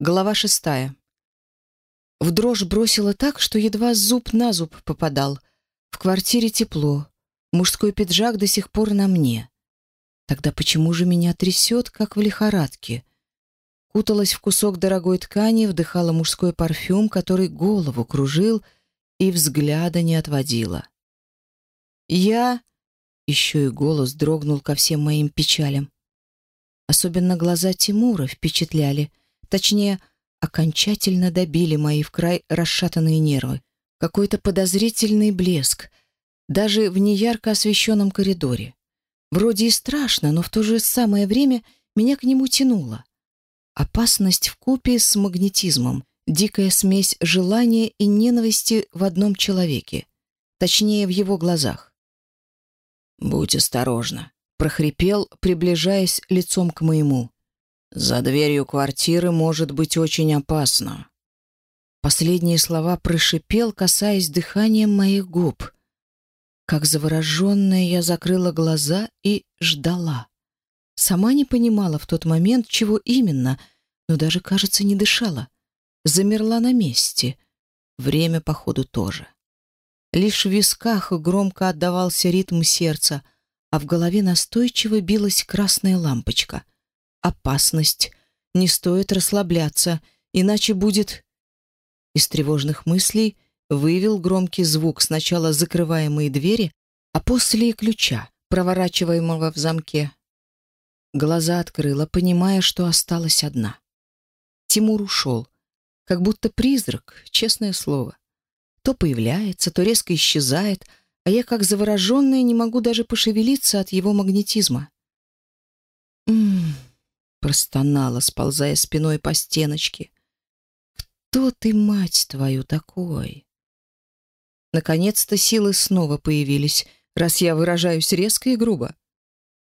Глава шестая. В дрожь бросила так, что едва зуб на зуб попадал. В квартире тепло. Мужской пиджак до сих пор на мне. Тогда почему же меня трясет, как в лихорадке? Куталась в кусок дорогой ткани, вдыхала мужской парфюм, который голову кружил и взгляда не отводила. Я... Еще и голос дрогнул ко всем моим печалям. Особенно глаза Тимура впечатляли. Точнее, окончательно добили мои в край расшатанные нервы. Какой-то подозрительный блеск, даже в неярко освещенном коридоре. Вроде и страшно, но в то же самое время меня к нему тянуло. Опасность в купе с магнетизмом, дикая смесь желания и ненависти в одном человеке, точнее, в его глазах. «Будь осторожна», — прохрипел, приближаясь лицом к моему. «За дверью квартиры может быть очень опасно». Последние слова прошипел, касаясь дыханием моих губ. Как завороженная я закрыла глаза и ждала. Сама не понимала в тот момент, чего именно, но даже, кажется, не дышала. Замерла на месте. Время, походу, тоже. Лишь в висках громко отдавался ритм сердца, а в голове настойчиво билась красная лампочка. опасность. Не стоит расслабляться, иначе будет... Из тревожных мыслей вывел громкий звук сначала закрываемые двери, а после и ключа, проворачиваемого в замке. Глаза открыла, понимая, что осталась одна. Тимур ушел, как будто призрак, честное слово. То появляется, то резко исчезает, а я, как завороженная, не могу даже пошевелиться от его магнетизма. Ммм... простонала, сползая спиной по стеночке. «Кто ты, мать твою, такой?» Наконец-то силы снова появились, раз я выражаюсь резко и грубо.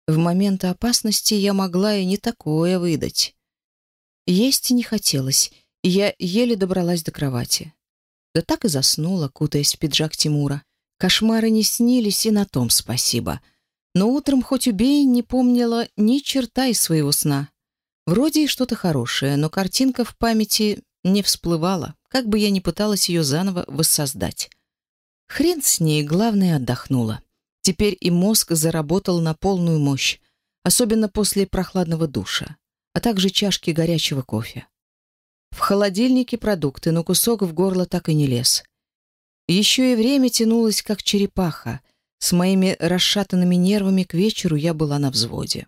В моменты опасности я могла и не такое выдать. Есть не хотелось, и я еле добралась до кровати. Да так и заснула, кутаясь в пиджак Тимура. Кошмары не снились, и на том спасибо. Но утром, хоть Вроде и что-то хорошее, но картинка в памяти не всплывала, как бы я ни пыталась ее заново воссоздать. Хрен с ней, главное, отдохнула. Теперь и мозг заработал на полную мощь, особенно после прохладного душа, а также чашки горячего кофе. В холодильнике продукты, но кусок в горло так и не лез. Еще и время тянулось, как черепаха. С моими расшатанными нервами к вечеру я была на взводе.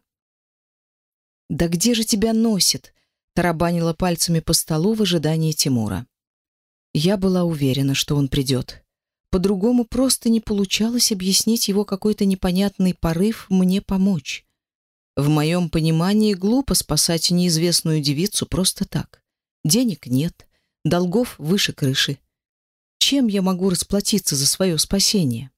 «Да где же тебя носит?» — тарабанила пальцами по столу в ожидании Тимура. Я была уверена, что он придет. По-другому просто не получалось объяснить его какой-то непонятный порыв мне помочь. В моем понимании глупо спасать неизвестную девицу просто так. Денег нет, долгов выше крыши. Чем я могу расплатиться за свое спасение?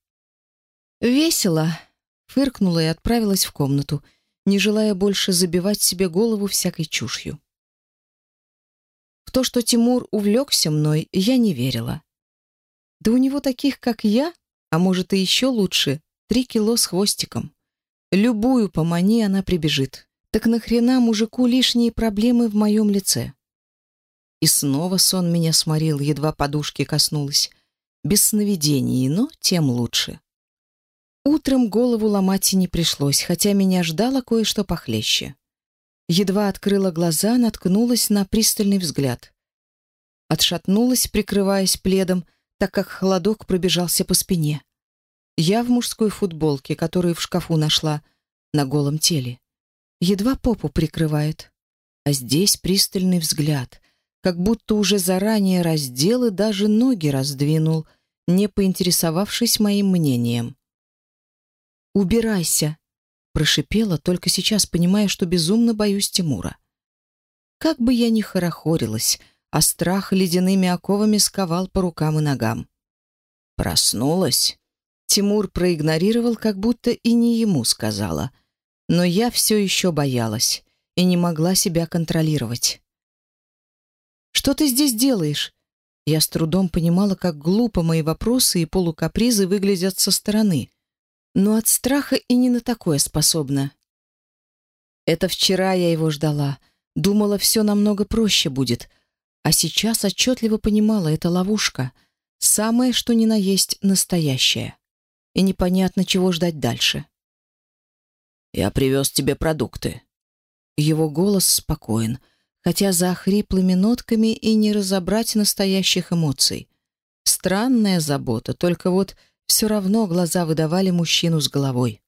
«Весело!» — фыркнула и отправилась в комнату — не желая больше забивать себе голову всякой чушью. В то, что Тимур увлекся мной, я не верила. Да у него таких, как я, а может и еще лучше, три кило с хвостиком. Любую по мане она прибежит. Так нахрена мужику лишние проблемы в моем лице? И снова сон меня сморил, едва подушки коснулась. Без сновидений, но тем лучше. Утром голову ломать и не пришлось, хотя меня ждало кое-что похлеще. Едва открыла глаза, наткнулась на пристальный взгляд. Отшатнулась, прикрываясь пледом, так как холодок пробежался по спине. Я в мужской футболке, которую в шкафу нашла, на голом теле. Едва попу прикрывает. А здесь пристальный взгляд, как будто уже заранее раздел и даже ноги раздвинул, не поинтересовавшись моим мнением. «Убирайся!» — прошипела, только сейчас понимая, что безумно боюсь Тимура. Как бы я ни хорохорилась, а страх ледяными оковами сковал по рукам и ногам. «Проснулась?» Тимур проигнорировал, как будто и не ему сказала. Но я все еще боялась и не могла себя контролировать. «Что ты здесь делаешь?» Я с трудом понимала, как глупо мои вопросы и полукапризы выглядят со стороны. Но от страха и не на такое способна. Это вчера я его ждала. Думала, все намного проще будет. А сейчас отчетливо понимала, это ловушка, самое что ни на есть настоящее. И непонятно, чего ждать дальше. «Я привез тебе продукты». Его голос спокоен, хотя за хриплыми нотками и не разобрать настоящих эмоций. Странная забота, только вот все равно глаза выдавали мужчину с головой.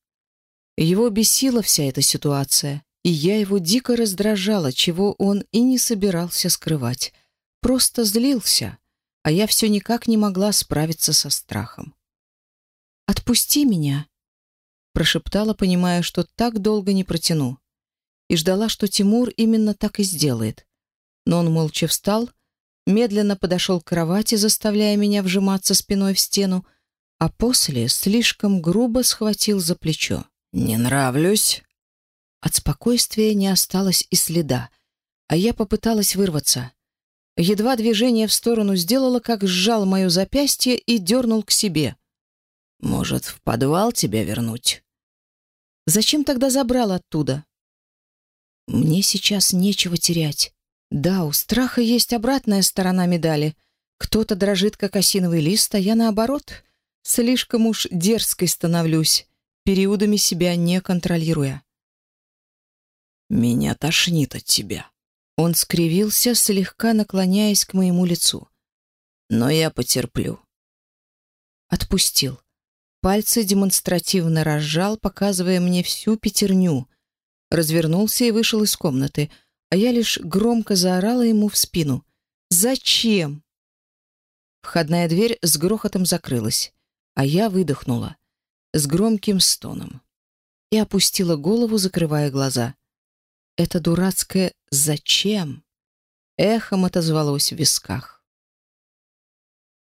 Его бесила вся эта ситуация, и я его дико раздражала, чего он и не собирался скрывать. Просто злился, а я все никак не могла справиться со страхом. «Отпусти меня», — прошептала, понимая, что так долго не протяну, и ждала, что Тимур именно так и сделает. Но он молча встал, медленно подошел к кровати, заставляя меня вжиматься спиной в стену, а после слишком грубо схватил за плечо. «Не нравлюсь?» От спокойствия не осталось и следа, а я попыталась вырваться. Едва движение в сторону сделала, как сжал мое запястье и дернул к себе. «Может, в подвал тебя вернуть?» «Зачем тогда забрал оттуда?» «Мне сейчас нечего терять. Да, у страха есть обратная сторона медали. Кто-то дрожит, как осиновый лист, а я, наоборот, слишком уж дерзкой становлюсь периодами себя не контролируя. «Меня тошнит от тебя». Он скривился, слегка наклоняясь к моему лицу. «Но я потерплю». Отпустил. Пальцы демонстративно разжал, показывая мне всю пятерню. Развернулся и вышел из комнаты, а я лишь громко заорала ему в спину. «Зачем?» Входная дверь с грохотом закрылась, а я выдохнула с громким стоном и опустила голову, закрывая глаза. Это дурацкое «зачем?» эхом отозвалось в висках.